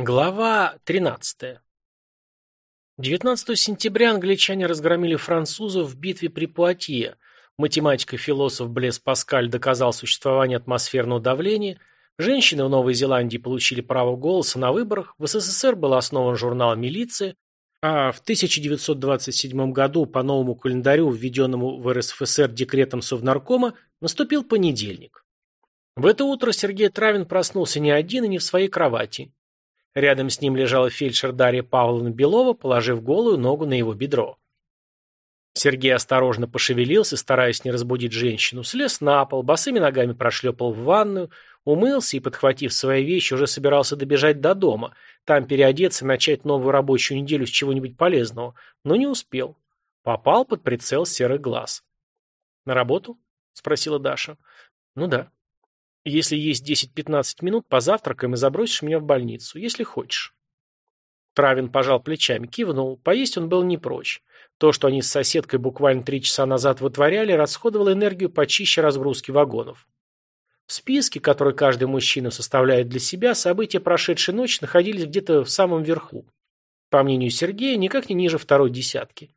Глава 13. 19 сентября англичане разгромили французов в битве при Пуатье. Математик и философ Блес Паскаль доказал существование атмосферного давления. Женщины в Новой Зеландии получили право голоса на выборах. В СССР был основан журнал «Милиция». А в 1927 году по новому календарю, введенному в РСФСР декретом Совнаркома, наступил понедельник. В это утро Сергей Травин проснулся не один и не в своей кровати. Рядом с ним лежала фельдшер Дарья Павловна Белова, положив голую ногу на его бедро. Сергей осторожно пошевелился, стараясь не разбудить женщину, слез на пол, босыми ногами прошлепал в ванную, умылся и, подхватив свои вещи, уже собирался добежать до дома, там переодеться и начать новую рабочую неделю с чего-нибудь полезного, но не успел. Попал под прицел серых глаз. «На работу?» – спросила Даша. «Ну да». Если есть 10-15 минут, позавтракаем и забросишь меня в больницу, если хочешь. Травин пожал плечами, кивнул. Поесть он был не прочь. То, что они с соседкой буквально три часа назад вытворяли, расходовало энергию почище разгрузки вагонов. В списке, который каждый мужчина составляет для себя, события прошедшей ночи находились где-то в самом верху. По мнению Сергея, никак не ниже второй десятки.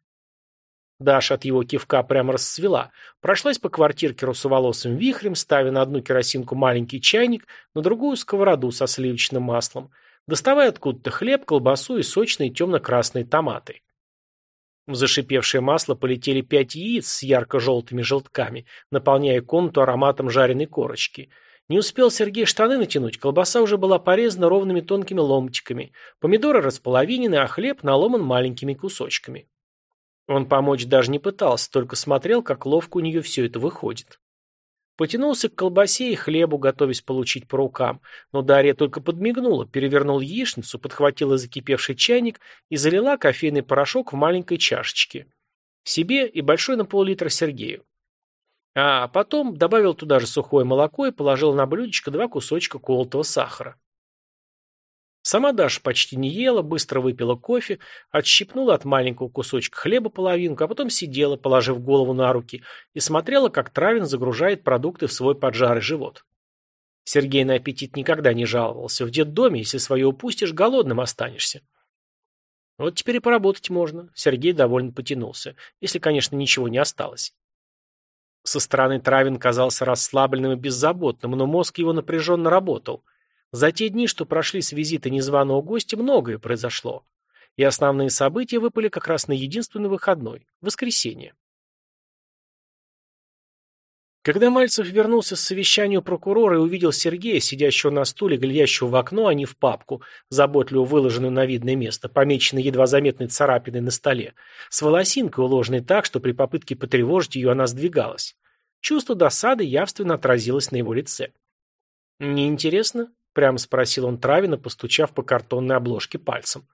Даша от его кивка прямо расцвела. Прошлась по квартирке русоволосым вихрем, ставя на одну керосинку маленький чайник, на другую сковороду со сливочным маслом, доставая откуда-то хлеб, колбасу и сочные темно-красные томаты. В зашипевшее масло полетели пять яиц с ярко-желтыми желтками, наполняя комнату ароматом жареной корочки. Не успел Сергей штаны натянуть, колбаса уже была порезана ровными тонкими ломтиками, помидоры располовинены, а хлеб наломан маленькими кусочками. Он помочь даже не пытался, только смотрел, как ловко у нее все это выходит. Потянулся к колбасе и хлебу, готовясь получить по рукам, но Дарья только подмигнула, перевернул яичницу, подхватила закипевший чайник и залила кофейный порошок в маленькой чашечке. Себе и большой на пол-литра Сергею. А потом добавил туда же сухое молоко и положил на блюдечко два кусочка колотого сахара. Сама Даша почти не ела, быстро выпила кофе, отщипнула от маленького кусочка хлеба половинку, а потом сидела, положив голову на руки, и смотрела, как Травин загружает продукты в свой поджарый живот. Сергей на аппетит никогда не жаловался. В детдоме, если свое упустишь, голодным останешься. Вот теперь и поработать можно. Сергей довольно потянулся. Если, конечно, ничего не осталось. Со стороны Травин казался расслабленным и беззаботным, но мозг его напряженно работал. За те дни, что прошли с визита незваного гостя, многое произошло. И основные события выпали как раз на единственный выходной – воскресенье. Когда Мальцев вернулся с совещания у прокурора и увидел Сергея, сидящего на стуле, глядящего в окно, а не в папку, заботливо выложенную на видное место, помеченной едва заметной царапиной на столе, с волосинкой, уложенной так, что при попытке потревожить ее она сдвигалась. Чувство досады явственно отразилось на его лице. «Неинтересно?» Прямо спросил он Травина, постучав по картонной обложке пальцем.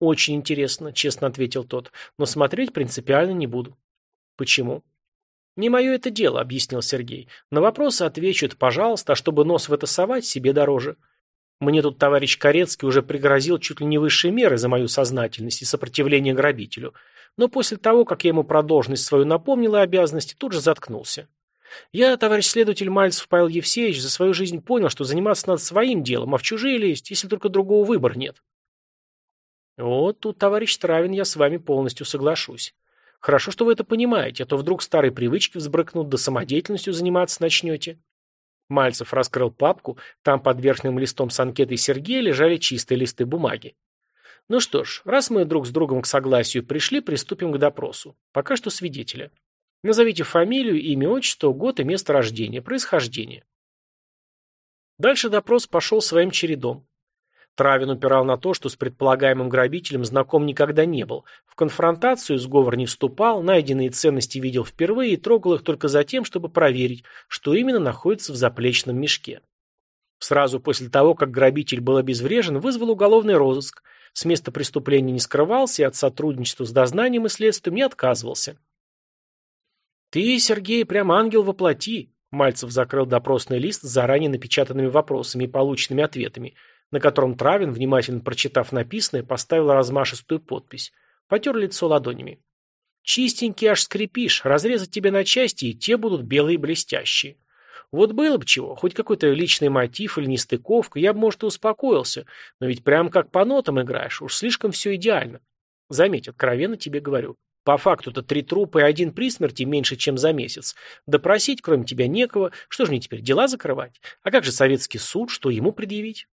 «Очень интересно», — честно ответил тот, — «но смотреть принципиально не буду». «Почему?» «Не мое это дело», — объяснил Сергей. «На вопросы отвечу это, пожалуйста, а чтобы нос в это совать, себе дороже. Мне тут товарищ Корецкий уже пригрозил чуть ли не высшие меры за мою сознательность и сопротивление грабителю. Но после того, как я ему про должность свою напомнил и обязанности, тут же заткнулся. Я, товарищ следователь Мальцев Павел Евсеевич, за свою жизнь понял, что заниматься надо своим делом, а в чужие лезть, если только другого выбора нет. Вот тут, товарищ Травин, я с вами полностью соглашусь. Хорошо, что вы это понимаете, а то вдруг старые привычки взбрыкнут, да самодеятельностью заниматься начнете. Мальцев раскрыл папку, там под верхним листом с анкетой Сергея лежали чистые листы бумаги. Ну что ж, раз мы друг с другом к согласию пришли, приступим к допросу. Пока что свидетеля. Назовите фамилию, имя, отчество, год и место рождения, происхождение. Дальше допрос пошел своим чередом. Травин упирал на то, что с предполагаемым грабителем знаком никогда не был, в конфронтацию сговор не вступал, найденные ценности видел впервые и трогал их только за тем, чтобы проверить, что именно находится в заплечном мешке. Сразу после того, как грабитель был обезврежен, вызвал уголовный розыск, с места преступления не скрывался и от сотрудничества с дознанием и следствием не отказывался. «Ты, Сергей, прям ангел во плоти!» Мальцев закрыл допросный лист с заранее напечатанными вопросами и полученными ответами, на котором Травин, внимательно прочитав написанное, поставил размашистую подпись. Потер лицо ладонями. «Чистенький аж скрипишь, разрезать тебя на части, и те будут белые блестящие. Вот было бы чего, хоть какой-то личный мотив или нестыковка, я бы, может, и успокоился, но ведь прям как по нотам играешь, уж слишком все идеально. Заметь, откровенно тебе говорю. По факту-то три трупа и один при смерти меньше, чем за месяц. Допросить, кроме тебя, некого. Что же мне теперь, дела закрывать? А как же советский суд, что ему предъявить?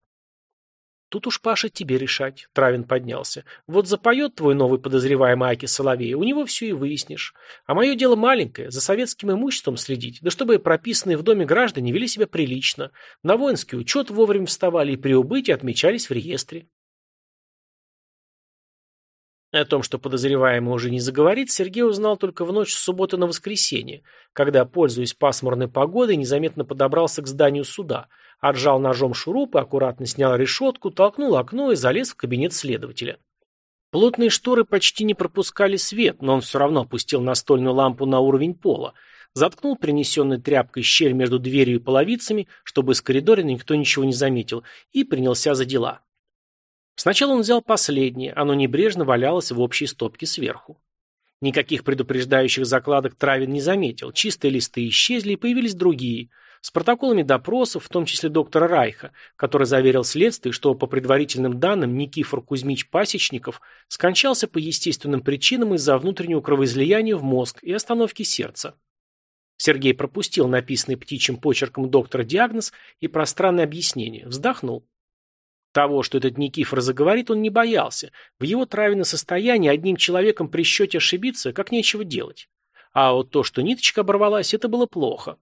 Тут уж, Паша, тебе решать. Травин поднялся. Вот запоет твой новый подозреваемый Аки Соловей, у него все и выяснишь. А мое дело маленькое, за советским имуществом следить, да чтобы прописанные в доме граждане вели себя прилично, на воинский учет вовремя вставали и при убытии отмечались в реестре. О том, что подозреваемый уже не заговорит, Сергей узнал только в ночь с субботы на воскресенье, когда, пользуясь пасмурной погодой, незаметно подобрался к зданию суда, отжал ножом шурупы, аккуратно снял решетку, толкнул окно и залез в кабинет следователя. Плотные шторы почти не пропускали свет, но он все равно опустил настольную лампу на уровень пола, заткнул принесенной тряпкой щель между дверью и половицами, чтобы из коридора никто ничего не заметил, и принялся за дела. Сначала он взял последнее, оно небрежно валялось в общей стопке сверху. Никаких предупреждающих закладок Травин не заметил, чистые листы исчезли и появились другие, с протоколами допросов, в том числе доктора Райха, который заверил следствие, что по предварительным данным Никифор Кузьмич Пасечников скончался по естественным причинам из-за внутреннего кровоизлияния в мозг и остановки сердца. Сергей пропустил написанный птичьим почерком доктора диагноз и пространное объяснение, вздохнул. Того, что этот Никифор заговорит, он не боялся. В его травяном состоянии одним человеком при счете ошибиться, как нечего делать. А вот то, что ниточка оборвалась, это было плохо.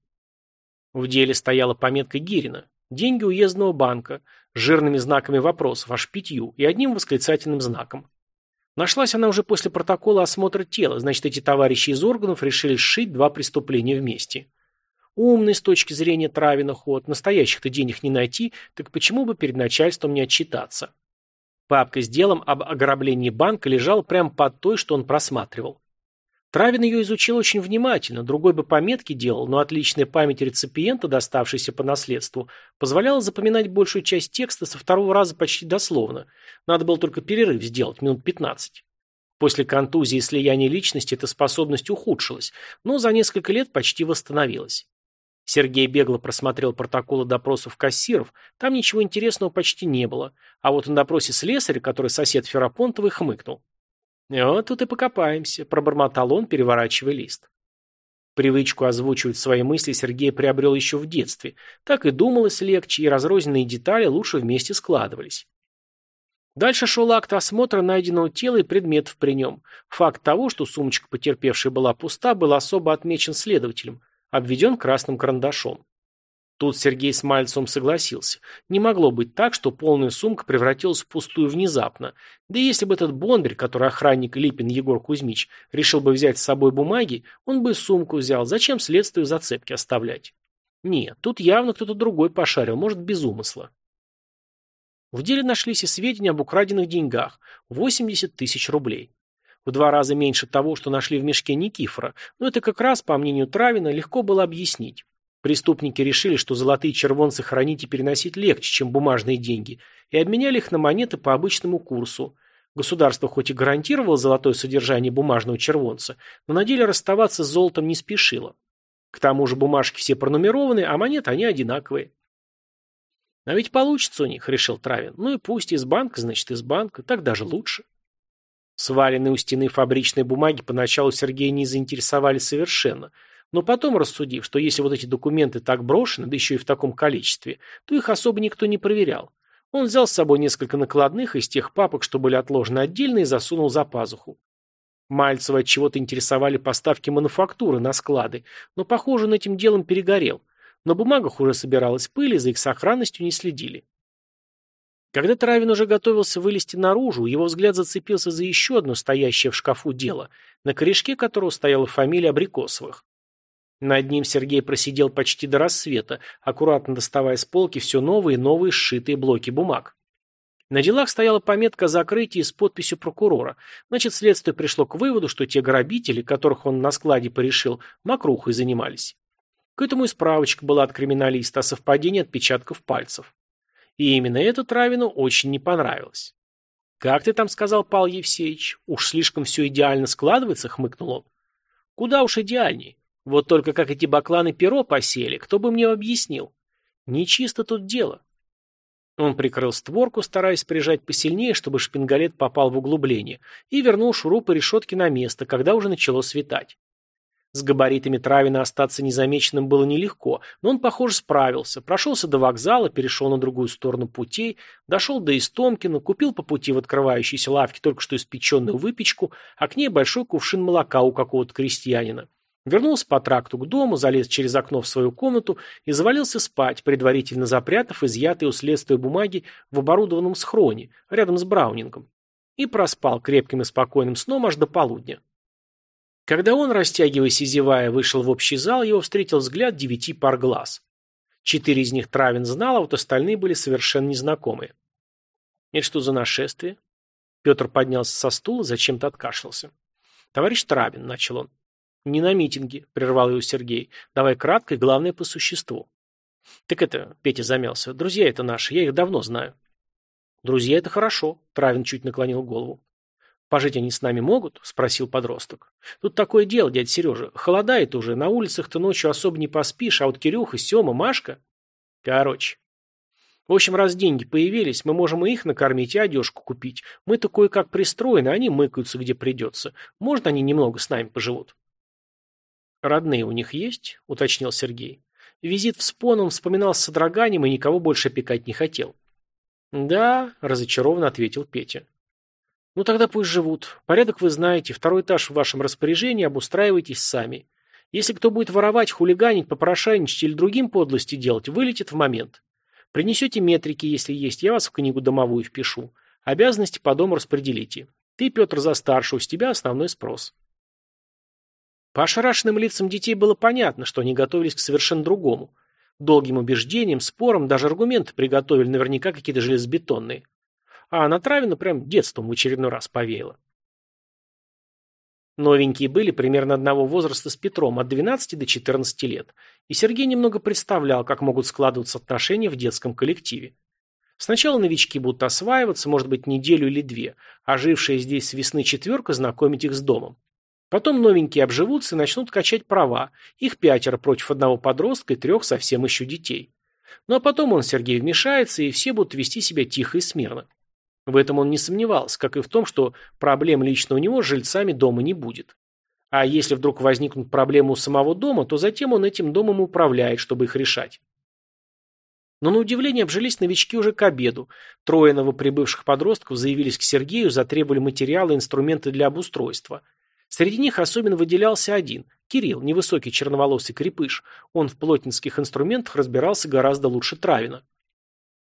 В деле стояла пометка Гирина. Деньги уездного банка, с жирными знаками вопросов, аж пятью, и одним восклицательным знаком. Нашлась она уже после протокола осмотра тела, значит, эти товарищи из органов решили сшить два преступления вместе. Умный с точки зрения Травина ход, настоящих-то денег не найти, так почему бы перед начальством не отчитаться? Папка с делом об ограблении банка лежала прямо под той, что он просматривал. Травин ее изучил очень внимательно, другой бы пометки делал, но отличная память реципиента, доставшаяся по наследству, позволяла запоминать большую часть текста со второго раза почти дословно. Надо было только перерыв сделать, минут пятнадцать. После контузии и слияния личности эта способность ухудшилась, но за несколько лет почти восстановилась. Сергей бегло просмотрел протоколы допросов кассиров, там ничего интересного почти не было, а вот на допросе слесаря, который сосед Ферапонтовой, хмыкнул. «Вот тут и покопаемся», – пробормотал он, переворачивая лист. Привычку озвучивать свои мысли Сергей приобрел еще в детстве. Так и думалось легче, и разрозненные детали лучше вместе складывались. Дальше шел акт осмотра найденного тела и предметов при нем. Факт того, что сумочка потерпевшей была пуста, был особо отмечен следователем – обведен красным карандашом. Тут Сергей с Мальцевым согласился. Не могло быть так, что полная сумка превратилась в пустую внезапно. Да если бы этот бондарь, который охранник Липин Егор Кузьмич, решил бы взять с собой бумаги, он бы сумку взял. Зачем следствию зацепки оставлять? Нет, тут явно кто-то другой пошарил, может, без умысла. В деле нашлись и сведения об украденных деньгах – 80 тысяч рублей. В два раза меньше того, что нашли в мешке Никифора, но это как раз, по мнению Травина, легко было объяснить. Преступники решили, что золотые червонцы хранить и переносить легче, чем бумажные деньги, и обменяли их на монеты по обычному курсу. Государство хоть и гарантировало золотое содержание бумажного червонца, но на деле расставаться с золотом не спешило. К тому же бумажки все пронумерованы, а монеты они одинаковые. А ведь получится у них, решил Травин. Ну и пусть из банка, значит из банка, так даже лучше. Сваленные у стены фабричные бумаги поначалу Сергея не заинтересовали совершенно, но потом, рассудив, что если вот эти документы так брошены, да еще и в таком количестве, то их особо никто не проверял. Он взял с собой несколько накладных из тех папок, что были отложены отдельно, и засунул за пазуху. Мальцева от чего-то интересовали поставки мануфактуры на склады, но, похоже, он этим делом перегорел. На бумагах уже собиралась пыль, и за их сохранностью не следили. Когда Травин уже готовился вылезти наружу, его взгляд зацепился за еще одно стоящее в шкафу дело, на корешке которого стояла фамилия Абрикосовых. Над ним Сергей просидел почти до рассвета, аккуратно доставая с полки все новые и новые сшитые блоки бумаг. На делах стояла пометка о закрытии с подписью прокурора. Значит, следствие пришло к выводу, что те грабители, которых он на складе порешил, мокрухой занимались. К этому и справочка была от криминалиста о совпадении отпечатков пальцев. И именно это Травину очень не понравилось. «Как ты там сказал, Павел Евсеевич? Уж слишком все идеально складывается», — хмыкнул он. «Куда уж идеальней. Вот только как эти бакланы перо посели, кто бы мне объяснил? Нечисто тут дело. Он прикрыл створку, стараясь прижать посильнее, чтобы шпингалет попал в углубление, и вернул шурупы решетки на место, когда уже начало светать. С габаритами Травина остаться незамеченным было нелегко, но он, похоже, справился. Прошелся до вокзала, перешел на другую сторону путей, дошел до Истомкина, купил по пути в открывающейся лавке только что испеченную выпечку, а к ней большой кувшин молока у какого-то крестьянина. Вернулся по тракту к дому, залез через окно в свою комнату и завалился спать, предварительно запрятав изъятые у следствия бумаги в оборудованном схроне, рядом с Браунингом. И проспал крепким и спокойным сном аж до полудня. Когда он, растягиваясь и зевая, вышел в общий зал, его встретил взгляд девяти пар глаз. Четыре из них Травин знал, а вот остальные были совершенно незнакомые. «Это что за нашествие?» Петр поднялся со стула, зачем-то откашлялся. «Товарищ Травин», — начал он. «Не на митинге», — прервал его Сергей. «Давай кратко и главное по существу». «Так это...» — Петя замялся. «Друзья это наши, я их давно знаю». «Друзья — это хорошо», — Травин чуть наклонил голову. «Пожить они с нами могут?» – спросил подросток. «Тут такое дело, дядя Сережа. Холодает уже, на улицах-то ночью особо не поспишь, а вот Кирюха, Сема, Машка...» «Короче...» «В общем, раз деньги появились, мы можем и их накормить, и одежку купить. Мы-то кое-как пристроены, они мыкаются, где придется. Может, они немного с нами поживут?» «Родные у них есть?» – уточнил Сергей. Визит в спон он вспоминал с содроганием и никого больше опекать не хотел. «Да», – разочарованно ответил Петя. Ну тогда пусть живут. Порядок вы знаете, второй этаж в вашем распоряжении, обустраивайтесь сами. Если кто будет воровать, хулиганить, попрошайничать или другим подлости делать, вылетит в момент. Принесете метрики, если есть, я вас в книгу домовую впишу. Обязанности по дому распределите. Ты, Петр, за старшего, с тебя основной спрос. По ошарашенным лицам детей было понятно, что они готовились к совершенно другому. Долгим убеждениям, спорам, даже аргументы приготовили наверняка какие-то железобетонные. А на Травину прям детством в очередной раз повеяло. Новенькие были примерно одного возраста с Петром, от 12 до 14 лет, и Сергей немного представлял, как могут складываться отношения в детском коллективе. Сначала новички будут осваиваться, может быть, неделю или две, а жившая здесь с весны четверка знакомить их с домом. Потом новенькие обживутся и начнут качать права, их пятеро против одного подростка и трех совсем еще детей. Ну а потом он, Сергей, вмешается, и все будут вести себя тихо и смирно. В этом он не сомневался, как и в том, что проблем лично у него с жильцами дома не будет. А если вдруг возникнут проблемы у самого дома, то затем он этим домом управляет, чтобы их решать. Но на удивление обжились новички уже к обеду. Трое новоприбывших подростков заявились к Сергею, затребовали материалы и инструменты для обустройства. Среди них особенно выделялся один – Кирилл, невысокий черноволосый крепыш. Он в плотницких инструментах разбирался гораздо лучше Травина.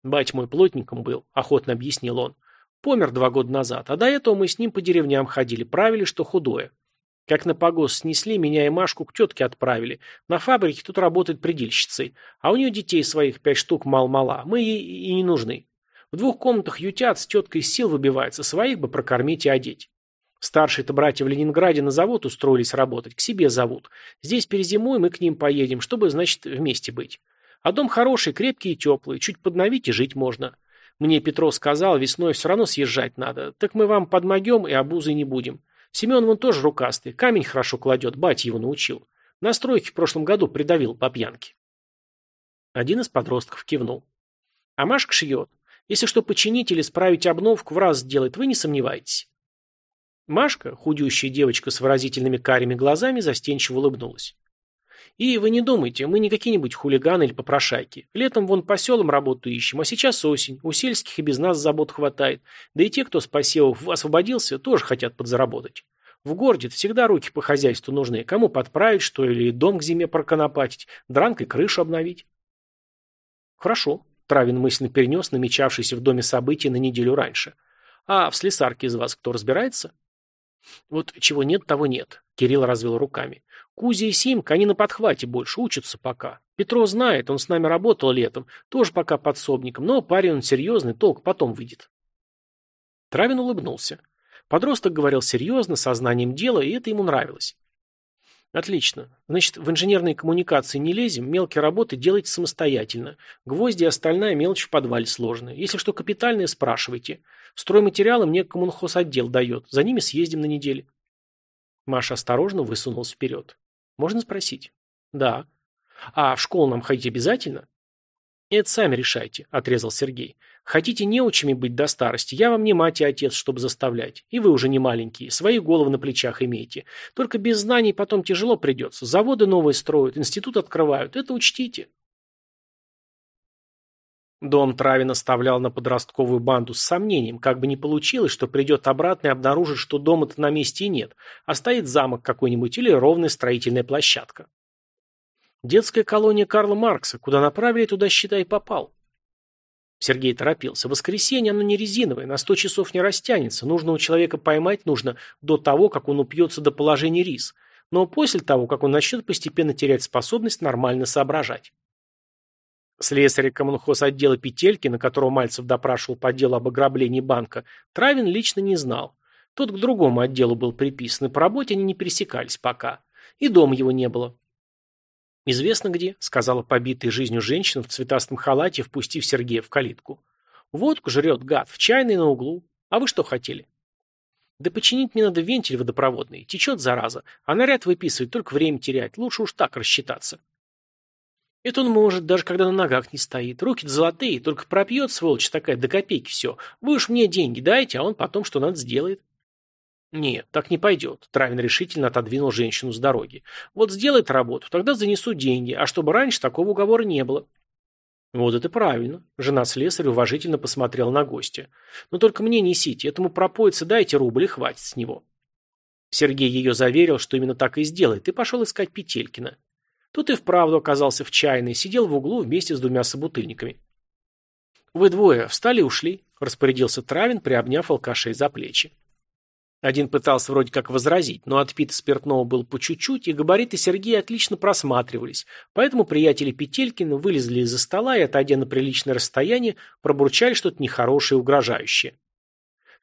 «Бать мой плотником был», – охотно объяснил он. Помер два года назад, а до этого мы с ним по деревням ходили, правили, что худое. Как на погост снесли, меня и Машку к тетке отправили. На фабрике тут работает предельщицей, а у нее детей своих пять штук мал-мала, мы ей и не нужны. В двух комнатах ютят, с теткой сил выбивается, своих бы прокормить и одеть. Старшие-то братья в Ленинграде на завод устроились работать, к себе зовут. Здесь перезимуем и к ним поедем, чтобы, значит, вместе быть. А дом хороший, крепкий и теплый, чуть подновить и жить можно. Мне Петров сказал, весной все равно съезжать надо. Так мы вам подмогем и обузой не будем. Семен вон тоже рукастый, камень хорошо кладет, батя его научил. На стройке в прошлом году придавил по пьянке. Один из подростков кивнул. А Машка шьет. Если что починить или справить обновку, в раз сделает, вы не сомневайтесь. Машка, худющая девочка с выразительными карими глазами, застенчиво улыбнулась. И вы не думайте, мы не какие-нибудь хулиганы или попрошайки. Летом вон по селам работу ищем, а сейчас осень. У сельских и без нас забот хватает. Да и те, кто с посевов освободился, тоже хотят подзаработать. В городе всегда руки по хозяйству нужны. Кому подправить что или дом к зиме проконопатить, дранкой крышу обновить. Хорошо. Травин мысленно перенес намечавшийся в доме события на неделю раньше. А в слесарке из вас кто разбирается? Вот чего нет, того нет. Кирилл развел руками. Кузя и Симка, они на подхвате больше, учатся пока. Петро знает, он с нами работал летом, тоже пока подсобником, но парень он серьезный, толк потом выйдет. Травин улыбнулся. Подросток говорил серьезно, сознанием дела, и это ему нравилось. Отлично. Значит, в инженерные коммуникации не лезем, мелкие работы делайте самостоятельно. Гвозди и остальная мелочь в подвале сложная. Если что капитальное, спрашивайте. Стройматериалы мне коммунхоз отдел дает. За ними съездим на неделю. Маша осторожно высунулась вперед. Можно спросить? Да. А в школу нам ходить обязательно? Это сами решайте, отрезал Сергей. Хотите неучими быть до старости, я вам не мать и отец, чтобы заставлять. И вы уже не маленькие, свои головы на плечах имеете. Только без знаний потом тяжело придется. Заводы новые строят, институт открывают. Это учтите. Дом Травин оставлял на подростковую банду с сомнением, как бы не получилось, что придет обратно и обнаружит, что дома-то на месте нет, а стоит замок какой-нибудь или ровная строительная площадка. Детская колония Карла Маркса, куда направили, туда, считай, попал. Сергей торопился. Воскресенье, оно не резиновое, на сто часов не растянется. Нужно у человека поймать нужно до того, как он упьется до положения рис. Но после того, как он начнет постепенно терять способность нормально соображать. Слесаря коммунхоз отдела Петелькина, которого Мальцев допрашивал по делу об ограблении банка, Травин лично не знал. Тот к другому отделу был приписан, и по работе они не пересекались пока. И дома его не было. «Известно где», — сказала побитая жизнью женщина в цветастом халате, впустив Сергея в калитку. «Водку жрет гад, в чайной на углу. А вы что хотели?» «Да починить мне надо вентиль водопроводный. Течет, зараза. А наряд выписывать, только время терять. Лучше уж так рассчитаться». Это он может, даже когда на ногах не стоит. Руки-то золотые, только пропьет, сволочь такая, до копейки все. Вы уж мне деньги дайте, а он потом что надо сделает. Нет, так не пойдет. Травин решительно отодвинул женщину с дороги. Вот сделает работу, тогда занесу деньги, а чтобы раньше такого уговора не было. Вот это правильно. Жена слесаря уважительно посмотрела на гостя. Но только мне несите, этому пропоице дайте рубль и хватит с него. Сергей ее заверил, что именно так и сделает, и пошел искать Петелькина. Тут и вправду оказался в чайной, сидел в углу вместе с двумя собутыльниками. «Вы двое встали и ушли», — распорядился Травин, приобняв алкашей за плечи. Один пытался вроде как возразить, но отпит спиртного был по чуть-чуть, и габариты Сергея отлично просматривались, поэтому приятели Петелькина вылезли из-за стола и, отойдя на приличное расстояние, пробурчали что-то нехорошее и угрожающее.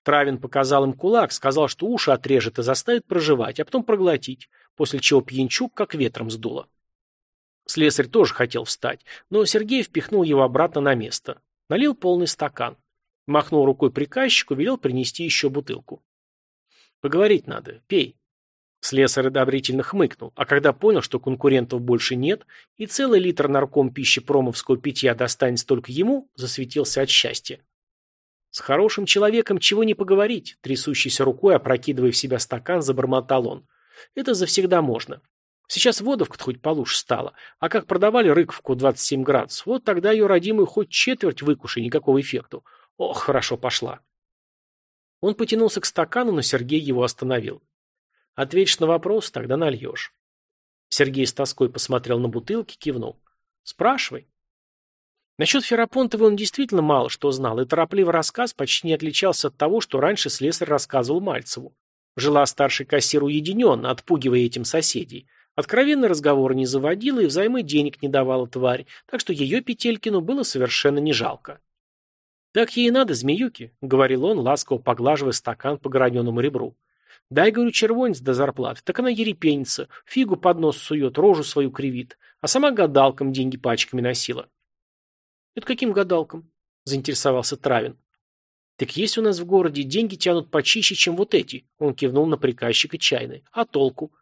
Травин показал им кулак, сказал, что уши отрежет и заставит проживать, а потом проглотить, после чего пьянчук как ветром сдуло. Слесарь тоже хотел встать, но Сергей впихнул его обратно на место. Налил полный стакан. Махнул рукой приказчику, велел принести еще бутылку. «Поговорить надо. Пей». Слесарь одобрительно хмыкнул, а когда понял, что конкурентов больше нет, и целый литр нарком пищи промовского питья достанется только ему, засветился от счастья. «С хорошим человеком чего не поговорить?» Трясущейся рукой, опрокидывая в себя стакан, забормотал он. «Это завсегда можно. Сейчас водовка-то хоть получше стала. А как продавали рыковку 27 градусов, вот тогда ее родимую хоть четверть выкушай, никакого эффекту. Ох, хорошо пошла. Он потянулся к стакану, но Сергей его остановил. Ответишь на вопрос, тогда нальешь. Сергей с тоской посмотрел на бутылки, кивнул. Спрашивай. Насчет Ферапонтовой он действительно мало что знал, и торопливый рассказ почти не отличался от того, что раньше слесарь рассказывал Мальцеву. Жила старший кассир уединенно, отпугивая этим соседей. Откровенный разговор не заводила и взаймы денег не давала тварь, так что ее Петелькину было совершенно не жалко. «Так ей и надо, змеюки», — говорил он, ласково поглаживая стакан по граненому ребру. «Дай, говорю, червонец до зарплаты, так она ерепенится, фигу под нос сует, рожу свою кривит, а сама гадалкам деньги пачками носила». «Это каким гадалкам?» — заинтересовался Травин. «Так есть у нас в городе, деньги тянут почище, чем вот эти», — он кивнул на приказчика чайной. «А толку?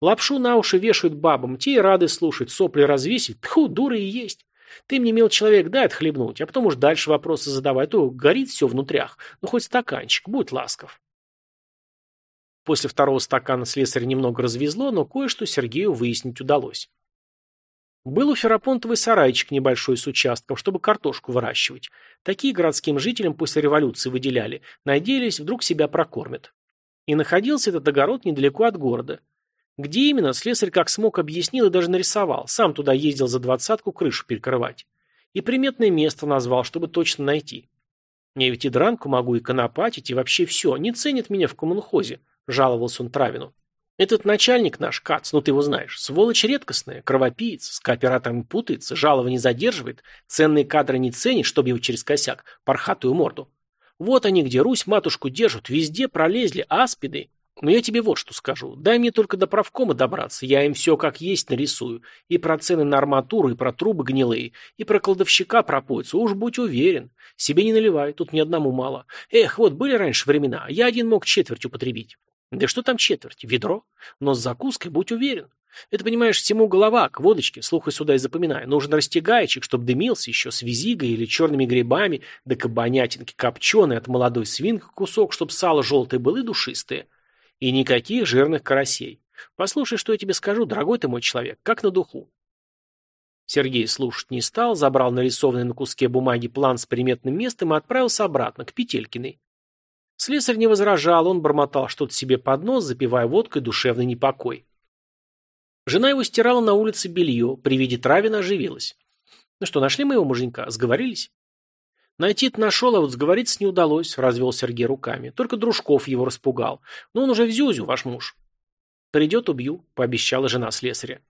Лапшу на уши вешают бабам, те и рады слушать, сопли развесить. Тьфу, дуры и есть. Ты мне, мил человек, дай отхлебнуть, а потом уж дальше вопросы задавай, а то горит все внутрях. Ну, хоть стаканчик, будь ласков. После второго стакана слесаря немного развезло, но кое-что Сергею выяснить удалось. Был у Ферапонтовой сарайчик небольшой с участком, чтобы картошку выращивать. Такие городским жителям после революции выделяли. Надеялись, вдруг себя прокормят. И находился этот огород недалеко от города. Где именно, слесарь как смог объяснил и даже нарисовал. Сам туда ездил за двадцатку крышу перекрывать. И приметное место назвал, чтобы точно найти. Я ведь и дранку могу, и конопатить, и вообще все. Не ценит меня в коммунхозе, жаловался он Травину. Этот начальник наш, Кац, ну ты его знаешь, сволочь редкостная, кровопиец, с кооператорами путается, жалований задерживает, ценные кадры не ценит, чтобы его через косяк, пархатую морду. Вот они где Русь матушку держат, везде пролезли, аспиды. Но я тебе вот что скажу. Дай мне только до правкома добраться, я им все как есть нарисую. И про цены на арматуру, и про трубы гнилые, и про кладовщика пропоится, уж будь уверен. Себе не наливай, тут ни одному мало. Эх, вот были раньше времена, я один мог четверть употребить. Да что там четверть? Ведро? Но с закуской будь уверен. Это, понимаешь, всему голова, к водочке, слухай сюда и запоминай. Нужен растягаечек, чтоб дымился еще с визигой или черными грибами, да кабанятинки копченые от молодой свинки кусок, чтоб сало желтое было и душистое. И никаких жирных карасей. Послушай, что я тебе скажу, дорогой ты мой человек, как на духу. Сергей слушать не стал, забрал нарисованный на куске бумаги план с приметным местом и отправился обратно, к Петелькиной. Слесарь не возражал, он бормотал что-то себе под нос, запивая водкой душевный непокой. Жена его стирала на улице белье, при виде Травина оживилась. «Ну что, нашли моего муженька? Сговорились?» «Найти-то нашел, а вот сговориться не удалось», — развел Сергей руками. «Только Дружков его распугал. Но он уже в Зюзю, ваш муж». «Придет, убью», — пообещала жена слесаря.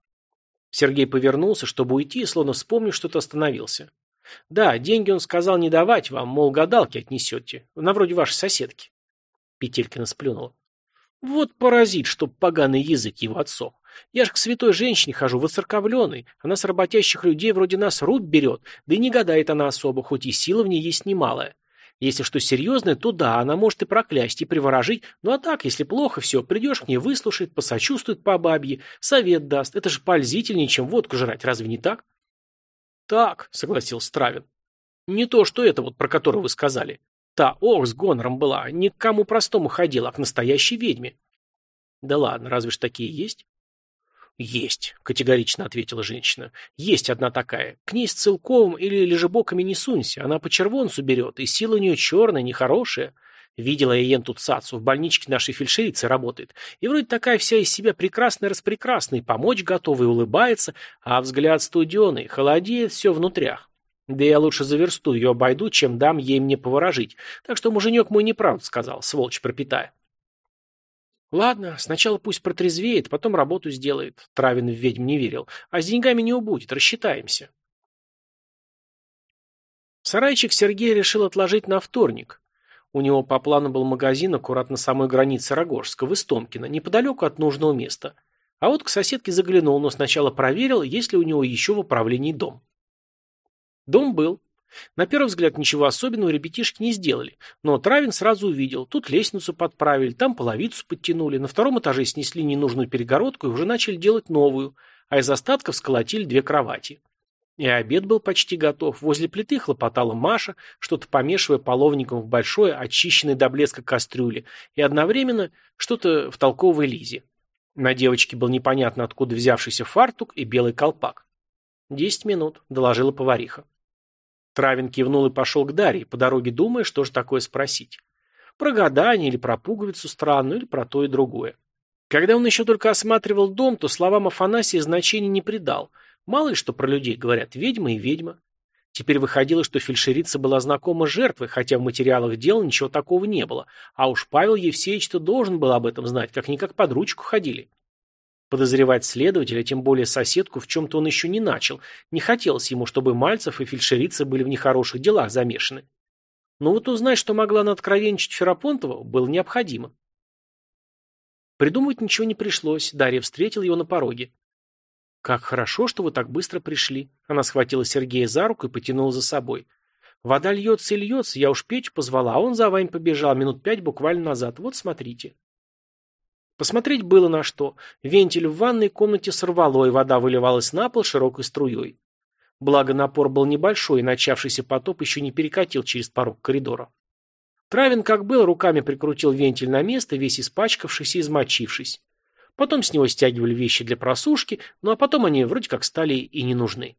Сергей повернулся, чтобы уйти, словно вспомнив, что-то остановился. «Да, деньги он сказал не давать вам, мол, гадалки отнесете. На вроде вашей соседки». Петелькина сплюнула. «Вот паразит, чтоб поганый язык его отсох. Я ж к святой женщине хожу, воцерковленной. Она с работящих людей вроде нас руд берет, да и не гадает она особо, хоть и сила в ней есть немалая. Если что серьезное, то да, она может и проклясть, и приворожить. Ну а так, если плохо все, придешь к ней, выслушает, посочувствует по бабье, совет даст. Это же пользительнее, чем водку жрать, разве не так? Так, согласился Стравин. Не то, что это вот, про которое вы сказали. Та, ох, с гонором была, не к кому простому ходила, а к настоящей ведьме. Да ладно, разве ж такие есть? «Есть», — категорично ответила женщина. «Есть одна такая. К ней с целковым или лежебоками не сунься. Она по червонцу берет, и сила у нее черная, нехорошая. Видела я ен тут Сацу, в больничке нашей фельдшерицы работает. И вроде такая вся из себя прекрасная-распрекрасная, помочь готова и улыбается, а взгляд студеный, холодеет все внутрях. Да я лучше за версту ее обойду, чем дам ей мне поворожить. Так что муженек мой неправду сказал, сволочь пропитая». Ладно, сначала пусть протрезвеет, потом работу сделает. Травин в ведьм не верил. А с деньгами не убудет, рассчитаемся. Сарайчик Сергей решил отложить на вторник. У него по плану был магазин аккуратно самой границе Рогожска, в Истомкино, неподалеку от нужного места. А вот к соседке заглянул, но сначала проверил, есть ли у него еще в управлении дом. Дом был. На первый взгляд ничего особенного ребятишки не сделали, но Травин сразу увидел, тут лестницу подправили, там половицу подтянули, на втором этаже снесли ненужную перегородку и уже начали делать новую, а из остатков сколотили две кровати. И обед был почти готов. Возле плиты хлопотала Маша, что-то помешивая половником в большой, очищенной до блеска кастрюле, и одновременно что-то в толковой Лизе. На девочке был непонятно откуда взявшийся фартук и белый колпак. «Десять минут», — доложила повариха. Травин кивнул и пошел к Дарье, по дороге думая, что же такое спросить. Про гадание или про пуговицу странную, или про то и другое. Когда он еще только осматривал дом, то словам Афанасия значения не придал. Мало ли что про людей говорят, ведьма и ведьма. Теперь выходило, что фельдшерица была знакома с жертвой, хотя в материалах дела ничего такого не было. А уж Павел Евсеевич-то должен был об этом знать, как-никак под ручку ходили. Подозревать следователя, тем более соседку, в чем-то он еще не начал. Не хотелось ему, чтобы Мальцев и фельдшерица были в нехороших делах замешаны. Но вот узнать, что могла надкровенничать Ферапонтова, было необходимо. Придумывать ничего не пришлось. Дарья встретила его на пороге. «Как хорошо, что вы так быстро пришли». Она схватила Сергея за руку и потянула за собой. «Вода льется и льется, я уж Петю позвала, а он за вами побежал минут пять буквально назад. Вот смотрите». Посмотреть было на что. Вентиль в ванной комнате сорвало, и вода выливалась на пол широкой струей. Благо напор был небольшой, и начавшийся потоп еще не перекатил через порог коридора. Травин, как был, руками прикрутил вентиль на место, весь испачкавшись и измочившись. Потом с него стягивали вещи для просушки, ну а потом они вроде как стали и не нужны.